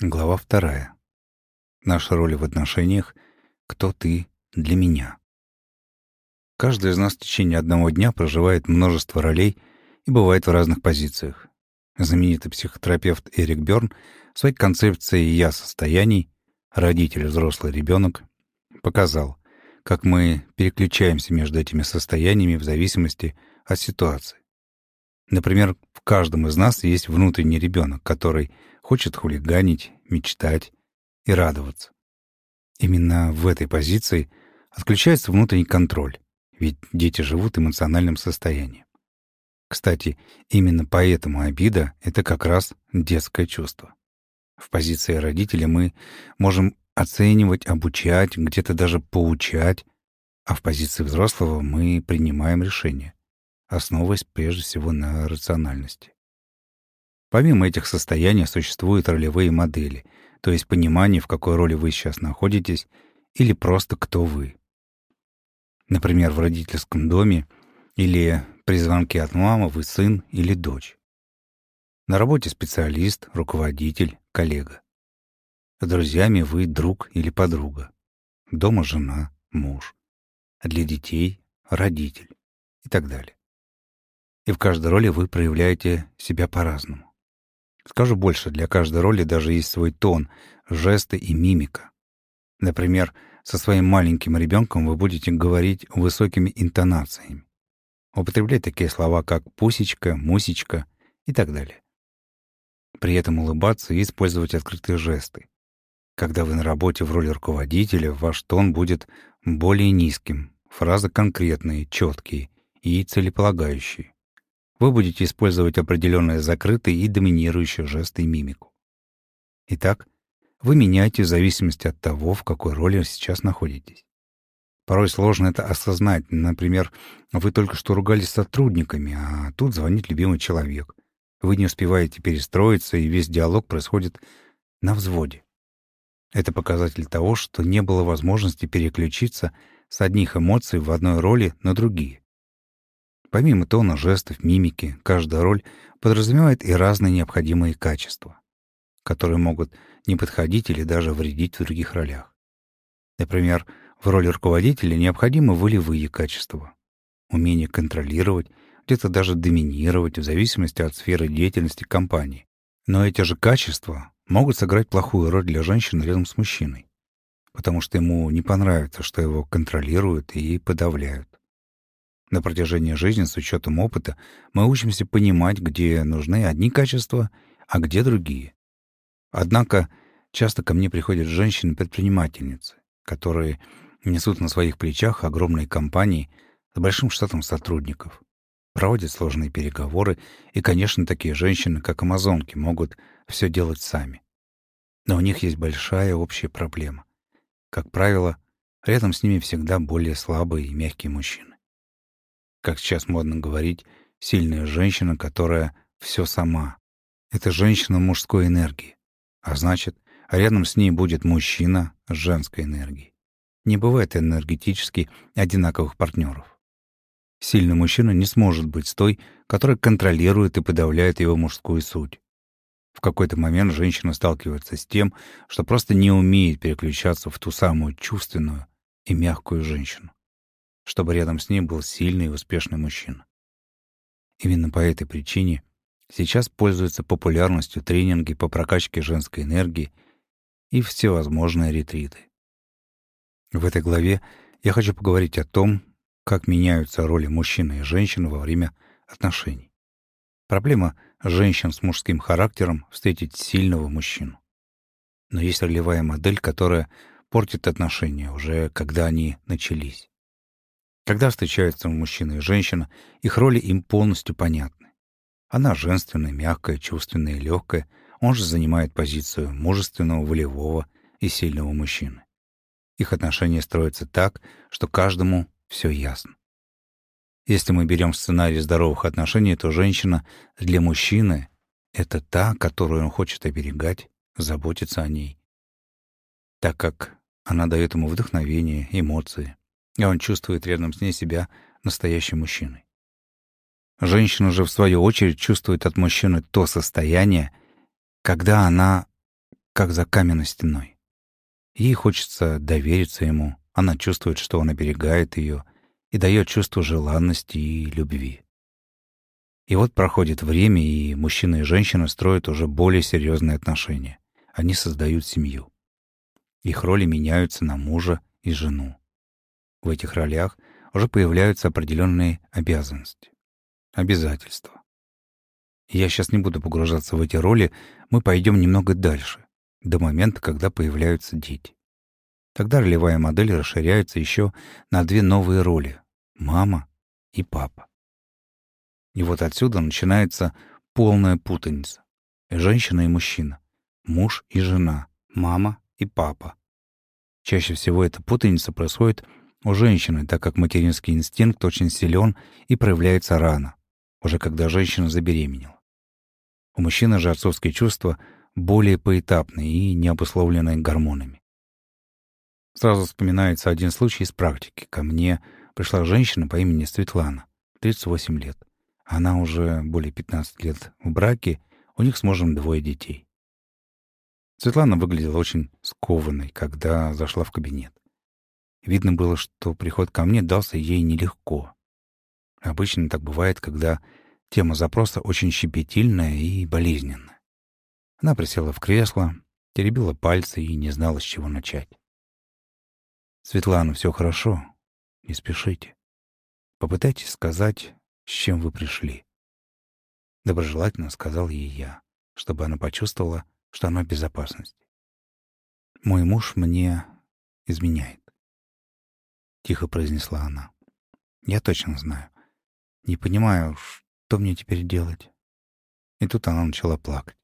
Глава вторая. Наша роль в отношениях «Кто ты для меня?». Каждый из нас в течение одного дня проживает множество ролей и бывает в разных позициях. Знаменитый психотерапевт Эрик Бёрн в своей концепции «Я состояний» родитель, взрослый ребенок показал, как мы переключаемся между этими состояниями в зависимости от ситуации. Например, в каждом из нас есть внутренний ребенок, который хочет хулиганить, мечтать и радоваться. Именно в этой позиции отключается внутренний контроль, ведь дети живут эмоциональным состоянием. Кстати, именно поэтому обида — это как раз детское чувство. В позиции родителя мы можем оценивать, обучать, где-то даже поучать, а в позиции взрослого мы принимаем решения, основываясь прежде всего на рациональности. Помимо этих состояний существуют ролевые модели, то есть понимание, в какой роли вы сейчас находитесь, или просто кто вы. Например, в родительском доме или при звонке от мамы вы сын или дочь. На работе специалист, руководитель, коллега. С друзьями вы друг или подруга. Дома жена, муж. Для детей — родитель и так далее. И в каждой роли вы проявляете себя по-разному. Скажу больше, для каждой роли даже есть свой тон, жесты и мимика. Например, со своим маленьким ребенком вы будете говорить высокими интонациями. Употреблять такие слова, как «пусечка», «мусечка» и так далее. При этом улыбаться и использовать открытые жесты. Когда вы на работе в роли руководителя, ваш тон будет более низким, фразы конкретные, четкие и целеполагающие вы будете использовать определенные закрытые и доминирующие жесты и мимику. Итак, вы меняете в зависимости от того, в какой роли сейчас находитесь. Порой сложно это осознать. Например, вы только что ругались с сотрудниками, а тут звонит любимый человек. Вы не успеваете перестроиться, и весь диалог происходит на взводе. Это показатель того, что не было возможности переключиться с одних эмоций в одной роли на другие. Помимо тона, жестов, мимики, каждая роль подразумевает и разные необходимые качества, которые могут не подходить или даже вредить в других ролях. Например, в роли руководителя необходимы волевые качества, умение контролировать, где-то даже доминировать в зависимости от сферы деятельности компании. Но эти же качества могут сыграть плохую роль для женщины рядом с мужчиной, потому что ему не понравится, что его контролируют и подавляют. На протяжении жизни с учетом опыта мы учимся понимать, где нужны одни качества, а где другие. Однако часто ко мне приходят женщины-предпринимательницы, которые несут на своих плечах огромные компании с большим штатом сотрудников, проводят сложные переговоры, и, конечно, такие женщины, как амазонки, могут все делать сами. Но у них есть большая общая проблема. Как правило, рядом с ними всегда более слабые и мягкие мужчины как сейчас модно говорить, сильная женщина, которая все сама. Это женщина мужской энергии. А значит, рядом с ней будет мужчина с женской энергией. Не бывает энергетически одинаковых партнеров. Сильный мужчина не сможет быть с той, которая контролирует и подавляет его мужскую суть. В какой-то момент женщина сталкивается с тем, что просто не умеет переключаться в ту самую чувственную и мягкую женщину чтобы рядом с ней был сильный и успешный мужчина. Именно по этой причине сейчас пользуются популярностью тренинги по прокачке женской энергии и всевозможные ретриты. В этой главе я хочу поговорить о том, как меняются роли мужчины и женщины во время отношений. Проблема женщин с мужским характером — встретить сильного мужчину. Но есть ролевая модель, которая портит отношения уже когда они начались. Когда встречаются мужчина и женщина, их роли им полностью понятны. Она женственная, мягкая, чувственная и легкая, он же занимает позицию мужественного, волевого и сильного мужчины. Их отношения строятся так, что каждому все ясно. Если мы берем сценарий здоровых отношений, то женщина для мужчины — это та, которую он хочет оберегать, заботиться о ней. Так как она дает ему вдохновение, эмоции, и он чувствует рядом с ней себя настоящим мужчиной. Женщина же, в свою очередь, чувствует от мужчины то состояние, когда она как за каменной стеной. Ей хочется довериться ему, она чувствует, что он оберегает ее и дает чувство желанности и любви. И вот проходит время, и мужчина и женщина строят уже более серьезные отношения. Они создают семью. Их роли меняются на мужа и жену. В этих ролях уже появляются определенные обязанности, обязательства. Я сейчас не буду погружаться в эти роли, мы пойдем немного дальше, до момента, когда появляются дети. Тогда ролевая модель расширяется еще на две новые роли — мама и папа. И вот отсюда начинается полная путаница. Женщина и мужчина, муж и жена, мама и папа. Чаще всего эта путаница происходит у женщины, так как материнский инстинкт очень силен и проявляется рано, уже когда женщина забеременела. У мужчины же отцовские чувства более поэтапные и не обусловленные гормонами. Сразу вспоминается один случай из практики. Ко мне пришла женщина по имени Светлана, 38 лет. Она уже более 15 лет в браке, у них с мужем двое детей. Светлана выглядела очень скованной, когда зашла в кабинет. Видно было, что приход ко мне дался ей нелегко. Обычно так бывает, когда тема запроса очень щепетильная и болезненная. Она присела в кресло, теребила пальцы и не знала, с чего начать. «Светлана, все хорошо. Не спешите. Попытайтесь сказать, с чем вы пришли». Доброжелательно сказал ей я, чтобы она почувствовала, что она в безопасности. «Мой муж мне изменяет», — тихо произнесла она. «Я точно знаю. Не понимаю, что мне теперь делать?» И тут она начала плакать.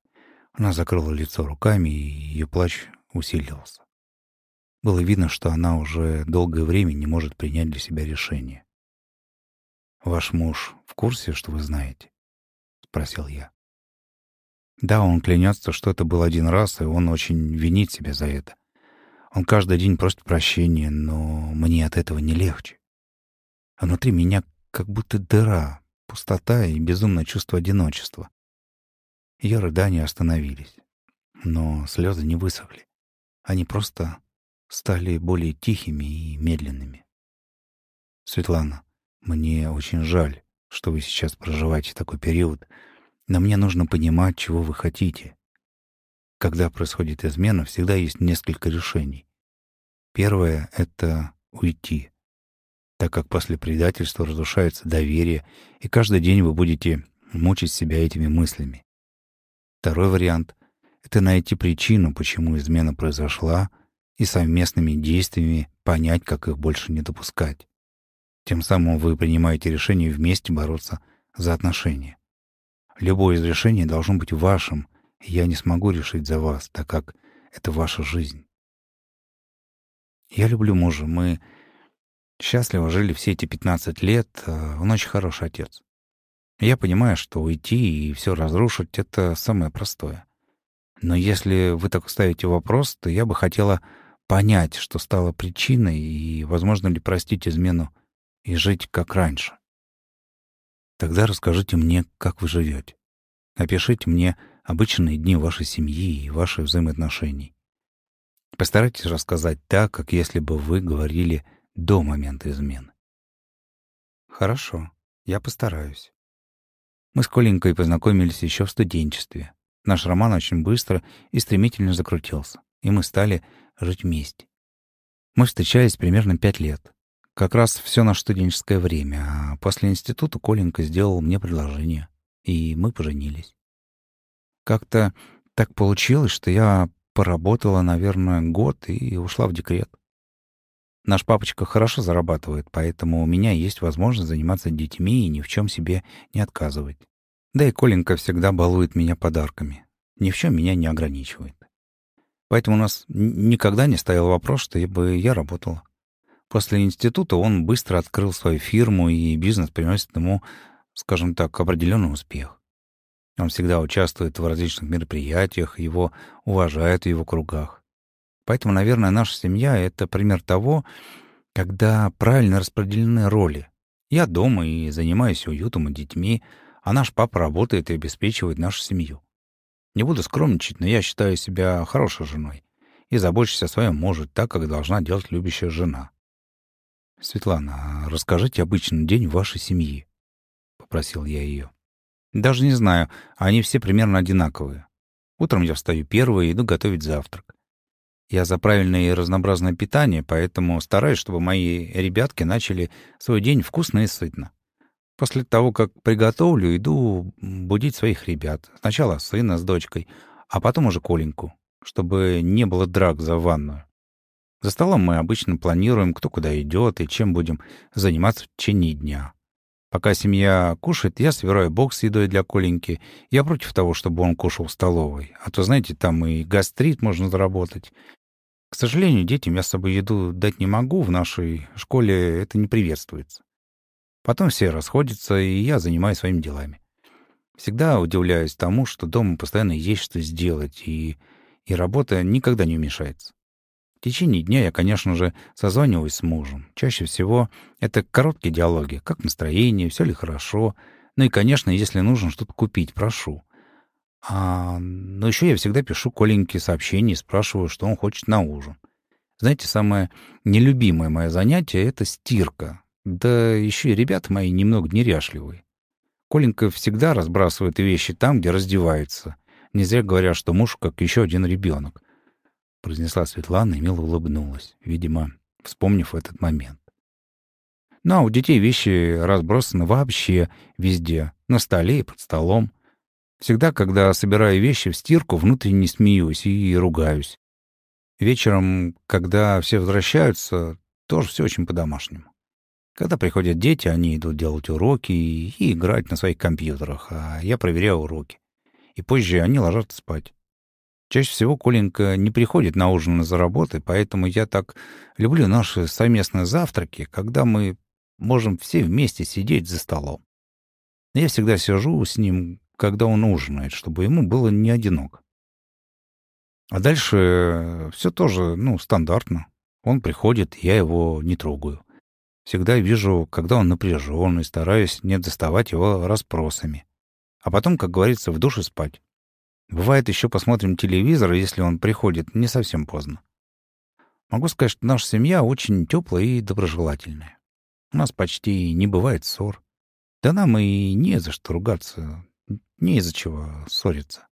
Она закрыла лицо руками, и ее плач усилился. Было видно, что она уже долгое время не может принять для себя решение. «Ваш муж в курсе, что вы знаете?» — спросил я. Да, он клянется, что это был один раз, и он очень винит себя за это. Он каждый день просит прощения, но мне от этого не легче. А внутри меня как будто дыра, пустота и безумное чувство одиночества. Ее рыдания остановились, но слезы не высохли. Они просто стали более тихими и медленными. Светлана, мне очень жаль, что вы сейчас проживаете такой период, но мне нужно понимать, чего вы хотите. Когда происходит измена, всегда есть несколько решений. Первое — это уйти, так как после предательства разрушается доверие, и каждый день вы будете мучить себя этими мыслями. Второй вариант — это найти причину, почему измена произошла — и совместными действиями понять, как их больше не допускать. Тем самым вы принимаете решение вместе бороться за отношения. Любое из решений должно быть вашим, я не смогу решить за вас, так как это ваша жизнь. Я люблю мужа, мы счастливо жили все эти 15 лет, а он очень хороший отец. Я понимаю, что уйти и все разрушить — это самое простое. Но если вы так ставите вопрос, то я бы хотела понять, что стало причиной, и возможно ли простить измену и жить как раньше. Тогда расскажите мне, как вы живете. Опишите мне обычные дни вашей семьи и ваши взаимоотношений. Постарайтесь рассказать так, как если бы вы говорили до момента измены. Хорошо, я постараюсь. Мы с Коленькой познакомились еще в студенчестве. Наш роман очень быстро и стремительно закрутился, и мы стали жить вместе. Мы встречались примерно пять лет. Как раз все наше студенческое время, а после института Коленька сделал мне предложение, и мы поженились. Как-то так получилось, что я поработала, наверное, год и ушла в декрет. Наш папочка хорошо зарабатывает, поэтому у меня есть возможность заниматься детьми и ни в чем себе не отказывать. Да и Коленька всегда балует меня подарками. Ни в чем меня не ограничивает. Поэтому у нас никогда не стоял вопрос, что бы я работала. После института он быстро открыл свою фирму, и бизнес приносит ему, скажем так, определенный успех. Он всегда участвует в различных мероприятиях, его уважают в его кругах. Поэтому, наверное, наша семья — это пример того, когда правильно распределены роли. Я дома и занимаюсь уютом и детьми, а наш папа работает и обеспечивает нашу семью. Не буду скромничать, но я считаю себя хорошей женой и забочусь о своем муже так, как должна делать любящая жена. «Светлана, а расскажите обычный день вашей семьи», — попросил я ее. «Даже не знаю, они все примерно одинаковые. Утром я встаю первый и иду готовить завтрак. Я за правильное и разнообразное питание, поэтому стараюсь, чтобы мои ребятки начали свой день вкусно и сытно. После того, как приготовлю, иду будить своих ребят. Сначала сына с дочкой, а потом уже Коленьку, чтобы не было драк за ванную. За столом мы обычно планируем, кто куда идет и чем будем заниматься в течение дня. Пока семья кушает, я собираю бокс с едой для Коленьки. Я против того, чтобы он кушал в столовой. А то, знаете, там и гастрит можно заработать. К сожалению, детям я с собой еду дать не могу. В нашей школе это не приветствуется. Потом все расходятся, и я занимаюсь своими делами. Всегда удивляюсь тому, что дома постоянно есть что сделать, и, и работа никогда не уменьшается. В течение дня я, конечно же, созваниваюсь с мужем. Чаще всего это короткие диалоги. Как настроение, все ли хорошо. Ну и, конечно, если нужно что-то купить, прошу. А, но еще я всегда пишу Коленьке сообщения и спрашиваю, что он хочет на ужин. Знаете, самое нелюбимое мое занятие — это стирка. Да еще и ребята мои немного неряшливые. Коленька всегда разбрасывает вещи там, где раздевается. Не зря говорят, что муж как еще один ребенок. Произнесла Светлана и мило улыбнулась, видимо, вспомнив этот момент. Ну, а у детей вещи разбросаны вообще везде. На столе и под столом. Всегда, когда собираю вещи в стирку, внутренне смеюсь и ругаюсь. Вечером, когда все возвращаются, тоже все очень по-домашнему. Когда приходят дети, они идут делать уроки и играть на своих компьютерах, а я проверяю уроки. И позже они ложатся спать. Чаще всего Коленька не приходит на ужин из-за работы, поэтому я так люблю наши совместные завтраки, когда мы можем все вместе сидеть за столом. Я всегда сижу с ним, когда он ужинает, чтобы ему было не одиноко. А дальше все тоже, ну, стандартно. Он приходит, я его не трогаю. Всегда вижу, когда он напряжен, и стараюсь не доставать его расспросами. А потом, как говорится, в душе спать. Бывает, еще посмотрим телевизор, если он приходит не совсем поздно. Могу сказать, что наша семья очень теплая и доброжелательная. У нас почти не бывает ссор. Да нам и не за что ругаться, не из-за чего ссориться.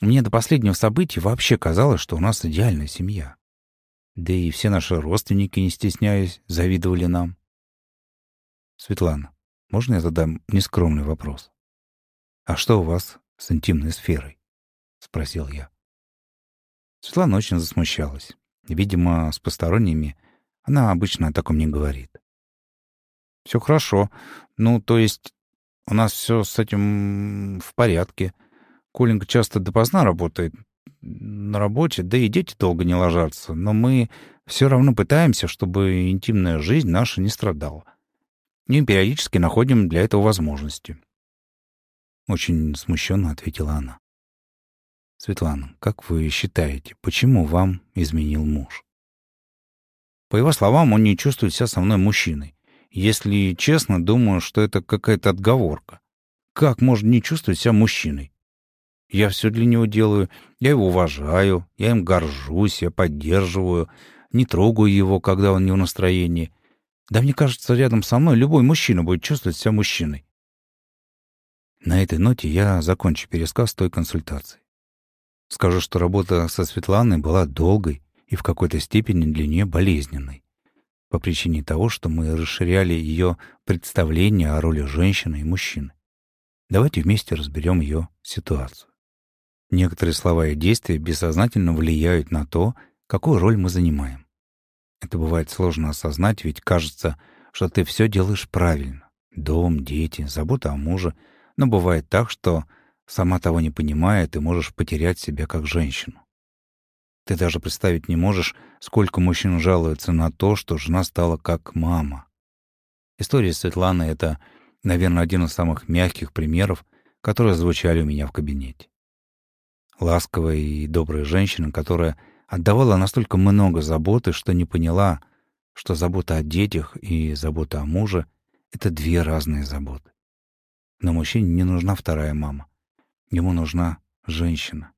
Мне до последнего события вообще казалось, что у нас идеальная семья. Да и все наши родственники, не стесняясь, завидовали нам. Светлана, можно я задам нескромный вопрос? А что у вас с интимной сферой? Спросил я. Светлана очень засмущалась. Видимо, с посторонними она обычно о таком не говорит. Все хорошо. Ну, то есть у нас все с этим в порядке. Коленька часто допоздна работает, на работе, да и дети долго не ложатся, но мы все равно пытаемся, чтобы интимная жизнь наша не страдала. И периодически находим для этого возможности. Очень смущенно ответила она. Светлана, как вы считаете, почему вам изменил муж? По его словам, он не чувствует себя со мной мужчиной. Если честно, думаю, что это какая-то отговорка. Как можно не чувствовать себя мужчиной? Я все для него делаю, я его уважаю, я им горжусь, я поддерживаю, не трогаю его, когда он не в настроении. Да мне кажется, рядом со мной любой мужчина будет чувствовать себя мужчиной. На этой ноте я закончу пересказ той консультации. Скажу, что работа со Светланой была долгой и в какой-то степени для нее болезненной. По причине того, что мы расширяли ее представление о роли женщины и мужчины. Давайте вместе разберем ее ситуацию. Некоторые слова и действия бессознательно влияют на то, какую роль мы занимаем. Это бывает сложно осознать, ведь кажется, что ты все делаешь правильно. Дом, дети, забота о муже. Но бывает так, что, сама того не понимая, ты можешь потерять себя как женщину. Ты даже представить не можешь, сколько мужчин жалуются на то, что жена стала как мама. История Светланы — это, наверное, один из самых мягких примеров, которые звучали у меня в кабинете ласковая и добрая женщина, которая отдавала настолько много заботы, что не поняла, что забота о детях и забота о муже — это две разные заботы. Но мужчине не нужна вторая мама. Ему нужна женщина.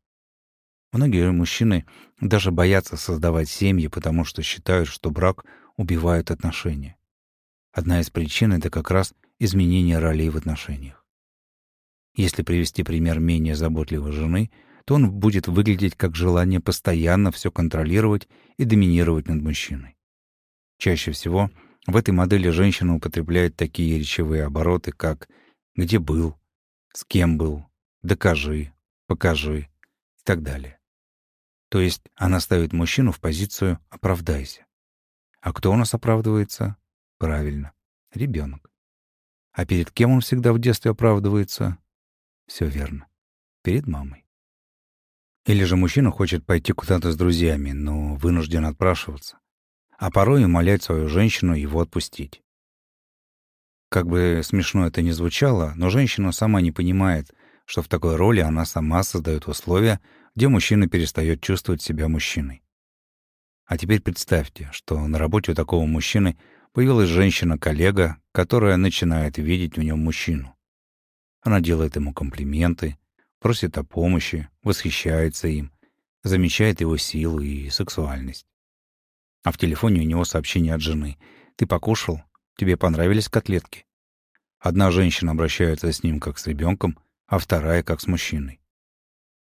Многие мужчины даже боятся создавать семьи, потому что считают, что брак убивает отношения. Одна из причин — это как раз изменение ролей в отношениях. Если привести пример менее заботливой жены, то он будет выглядеть как желание постоянно все контролировать и доминировать над мужчиной. Чаще всего в этой модели женщина употребляет такие речевые обороты, как «где был», «с кем был», «докажи», «покажи» и так далее. То есть она ставит мужчину в позицию «оправдайся». А кто у нас оправдывается? Правильно, ребенок. А перед кем он всегда в детстве оправдывается? Все верно. Перед мамой. Или же мужчина хочет пойти куда-то с друзьями, но вынужден отпрашиваться, а порой умолять свою женщину его отпустить. Как бы смешно это ни звучало, но женщина сама не понимает, что в такой роли она сама создает условия, где мужчина перестает чувствовать себя мужчиной. А теперь представьте, что на работе у такого мужчины появилась женщина-коллега, которая начинает видеть в нем мужчину. Она делает ему комплименты, просит о помощи, восхищается им, замечает его силу и сексуальность. А в телефоне у него сообщение от жены. «Ты покушал? Тебе понравились котлетки?» Одна женщина обращается с ним как с ребенком, а вторая как с мужчиной.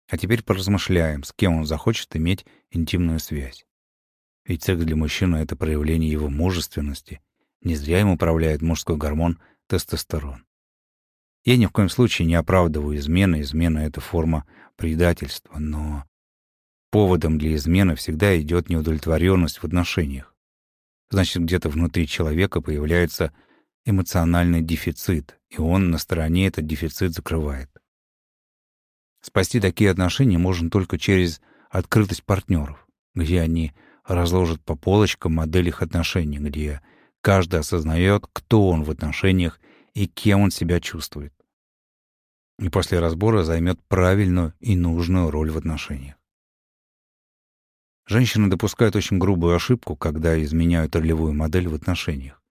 А теперь поразмышляем, с кем он захочет иметь интимную связь. Ведь секс для мужчины — это проявление его мужественности. Не зря им управляет мужской гормон тестостерон. Я ни в коем случае не оправдываю измены. Измена — это форма предательства. Но поводом для измены всегда идет неудовлетворенность в отношениях. Значит, где-то внутри человека появляется эмоциональный дефицит, и он на стороне этот дефицит закрывает. Спасти такие отношения можно только через открытость партнеров, где они разложит по полочкам модель их отношений, где каждый осознает, кто он в отношениях и кем он себя чувствует. И после разбора займет правильную и нужную роль в отношениях. Женщины допускают очень грубую ошибку, когда изменяют ролевую модель в отношениях.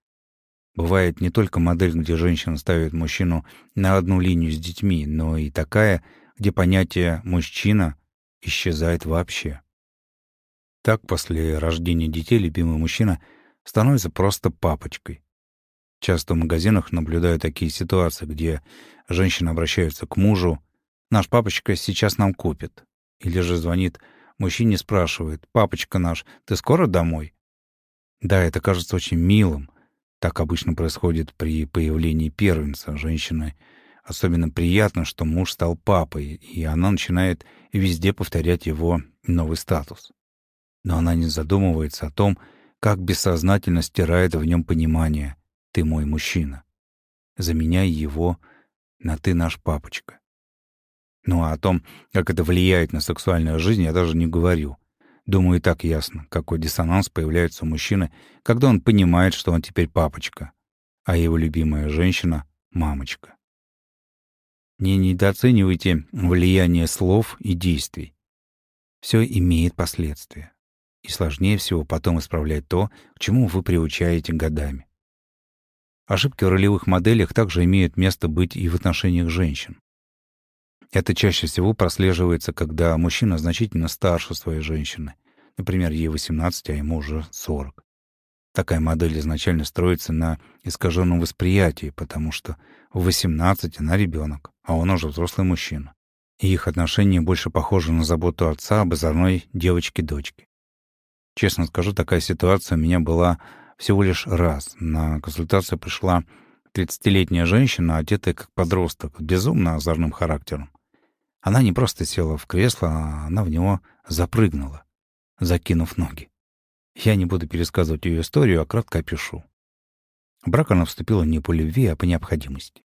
Бывает не только модель, где женщина ставит мужчину на одну линию с детьми, но и такая, где понятие «мужчина» исчезает вообще. Так, после рождения детей любимый мужчина становится просто папочкой. Часто в магазинах наблюдаю такие ситуации, где женщина обращается к мужу «Наш папочка сейчас нам купит». Или же звонит мужчине спрашивает «Папочка наш, ты скоро домой?» Да, это кажется очень милым. Так обычно происходит при появлении первенца. Женщины особенно приятно, что муж стал папой, и она начинает везде повторять его новый статус но она не задумывается о том, как бессознательно стирает в нем понимание «ты мой мужчина», заменяя его на «ты наш папочка». Ну а о том, как это влияет на сексуальную жизнь, я даже не говорю. Думаю, и так ясно, какой диссонанс появляется у мужчины, когда он понимает, что он теперь папочка, а его любимая женщина — мамочка. Не недооценивайте влияние слов и действий. Все имеет последствия и сложнее всего потом исправлять то, к чему вы приучаете годами. Ошибки в ролевых моделях также имеют место быть и в отношениях женщин. Это чаще всего прослеживается, когда мужчина значительно старше своей женщины. Например, ей 18, а ему уже 40. Такая модель изначально строится на искаженном восприятии, потому что в 18 она ребенок, а он уже взрослый мужчина. И их отношения больше похожи на заботу отца об озорной девочке-дочке. Честно скажу, такая ситуация у меня была всего лишь раз. На консультацию пришла 30-летняя женщина, одетая как подросток, безумно озорным характером. Она не просто села в кресло, она в него запрыгнула, закинув ноги. Я не буду пересказывать ее историю, а кратко опишу. Брак она вступила не по любви, а по необходимости.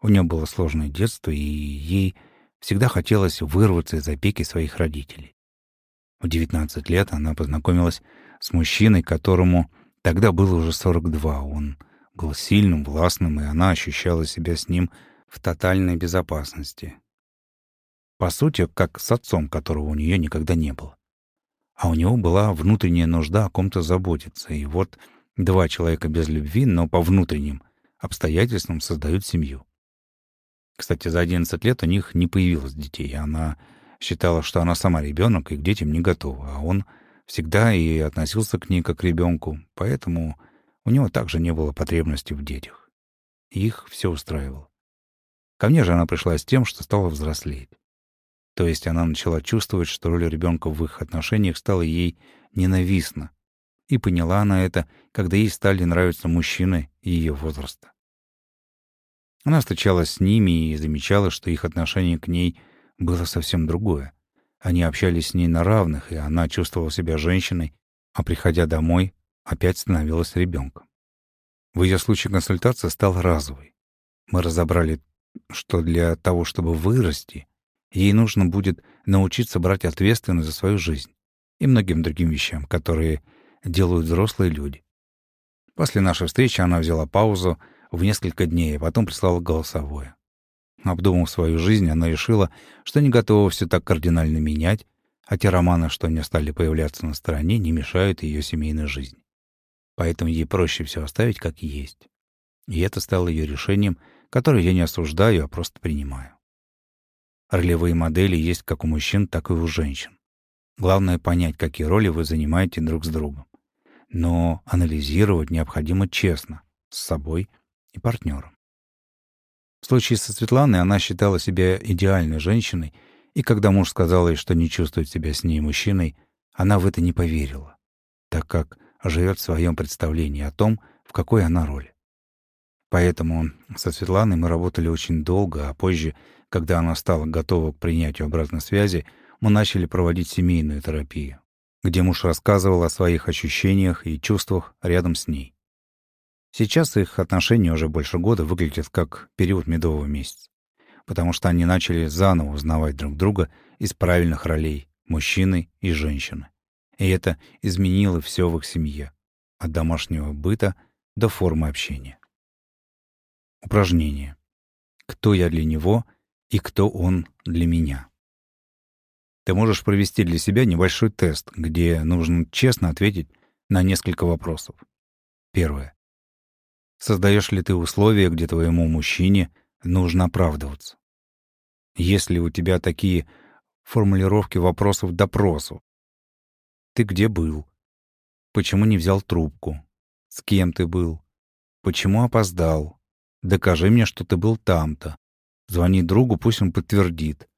У нее было сложное детство, и ей всегда хотелось вырваться из опеки своих родителей. В 19 лет она познакомилась с мужчиной, которому тогда было уже 42. Он был сильным, властным, и она ощущала себя с ним в тотальной безопасности. По сути, как с отцом, которого у нее никогда не было. А у него была внутренняя нужда о ком-то заботиться. И вот два человека без любви, но по внутренним обстоятельствам создают семью. Кстати, за 11 лет у них не появилось детей, она считала, что она сама ребенок и к детям не готова, а он всегда и относился к ней как к ребенку, поэтому у него также не было потребности в детях. Их все устраивало. Ко мне же она пришла с тем, что стала взрослеть. То есть она начала чувствовать, что роль ребенка в их отношениях стала ей ненавистна. И поняла она это, когда ей стали нравиться мужчины ее возраста. Она встречалась с ними и замечала, что их отношение к ней было совсем другое. Они общались с ней на равных, и она чувствовала себя женщиной, а приходя домой, опять становилась ребенком. В ее случае консультация стала разовой. Мы разобрали, что для того, чтобы вырасти, ей нужно будет научиться брать ответственность за свою жизнь и многим другим вещам, которые делают взрослые люди. После нашей встречи она взяла паузу в несколько дней, а потом прислала голосовое. Обдумав свою жизнь, она решила, что не готова все так кардинально менять, а те романы, что не стали появляться на стороне, не мешают ее семейной жизни. Поэтому ей проще все оставить как есть. И это стало ее решением, которое я не осуждаю, а просто принимаю. Ролевые модели есть как у мужчин, так и у женщин. Главное — понять, какие роли вы занимаете друг с другом. Но анализировать необходимо честно, с собой и партнером. В случае со Светланой она считала себя идеальной женщиной, и когда муж сказал ей, что не чувствует себя с ней мужчиной, она в это не поверила, так как живет в своем представлении о том, в какой она роли. Поэтому со Светланой мы работали очень долго, а позже, когда она стала готова к принятию обратной связи, мы начали проводить семейную терапию, где муж рассказывал о своих ощущениях и чувствах рядом с ней. Сейчас их отношения уже больше года выглядят как период медового месяца, потому что они начали заново узнавать друг друга из правильных ролей мужчины и женщины. И это изменило все в их семье, от домашнего быта до формы общения. Упражнение. Кто я для него и кто он для меня. Ты можешь провести для себя небольшой тест, где нужно честно ответить на несколько вопросов. Первое. Создаешь ли ты условия, где твоему мужчине нужно оправдываться? Ли у тебя такие формулировки вопросов допросу? Ты где был? Почему не взял трубку? С кем ты был? Почему опоздал? Докажи мне, что ты был там-то. Звони другу, пусть он подтвердит.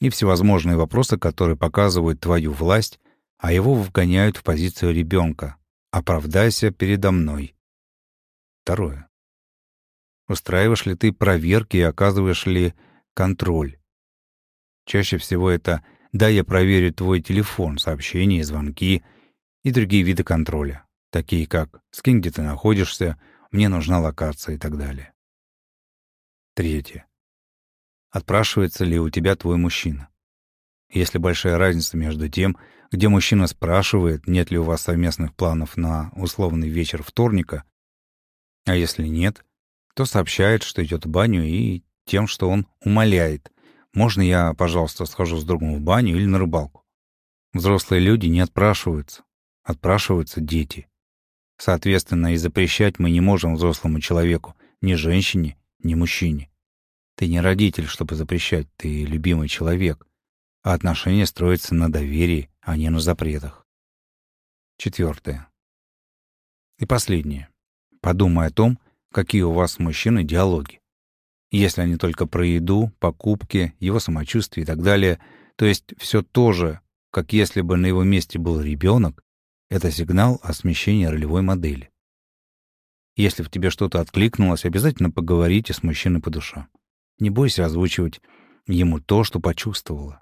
И всевозможные вопросы, которые показывают твою власть, а его вгоняют в позицию ребенка. Оправдайся передо мной. Второе. Устраиваешь ли ты проверки и оказываешь ли контроль? Чаще всего это «да, я проверю твой телефон, сообщения, звонки» и другие виды контроля, такие как «скинь, где ты находишься», «мне нужна локация» и так далее. Третье. Отпрашивается ли у тебя твой мужчина? Если большая разница между тем, где мужчина спрашивает, нет ли у вас совместных планов на условный вечер вторника, а если нет, то сообщает, что идет в баню, и тем, что он умоляет. Можно я, пожалуйста, схожу с другом в баню или на рыбалку? Взрослые люди не отпрашиваются. Отпрашиваются дети. Соответственно, и запрещать мы не можем взрослому человеку, ни женщине, ни мужчине. Ты не родитель, чтобы запрещать, ты любимый человек. А отношения строятся на доверии, а не на запретах. Четвертое. И последнее. Подумай о том, какие у вас с мужчиной диалоги. Если они только про еду, покупки, его самочувствие и так далее, то есть все то же, как если бы на его месте был ребенок, это сигнал о смещении ролевой модели. Если в тебе что-то откликнулось, обязательно поговорите с мужчиной по душам. Не бойся озвучивать ему то, что почувствовала.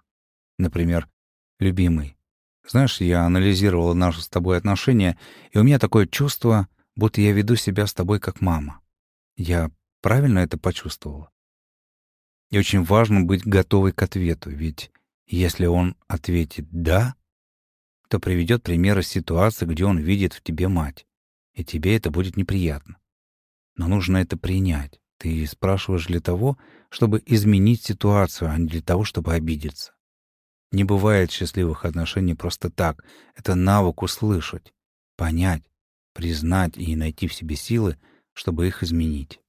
Например, «Любимый, знаешь, я анализировала наши с тобой отношения, и у меня такое чувство, будто я веду себя с тобой как мама. Я правильно это почувствовала? И очень важно быть готовой к ответу, ведь если он ответит «да», то приведет примеры ситуации, где он видит в тебе мать, и тебе это будет неприятно. Но нужно это принять. Ты спрашиваешь для того, чтобы изменить ситуацию, а не для того, чтобы обидеться. Не бывает счастливых отношений просто так. Это навык услышать, понять, признать и найти в себе силы, чтобы их изменить.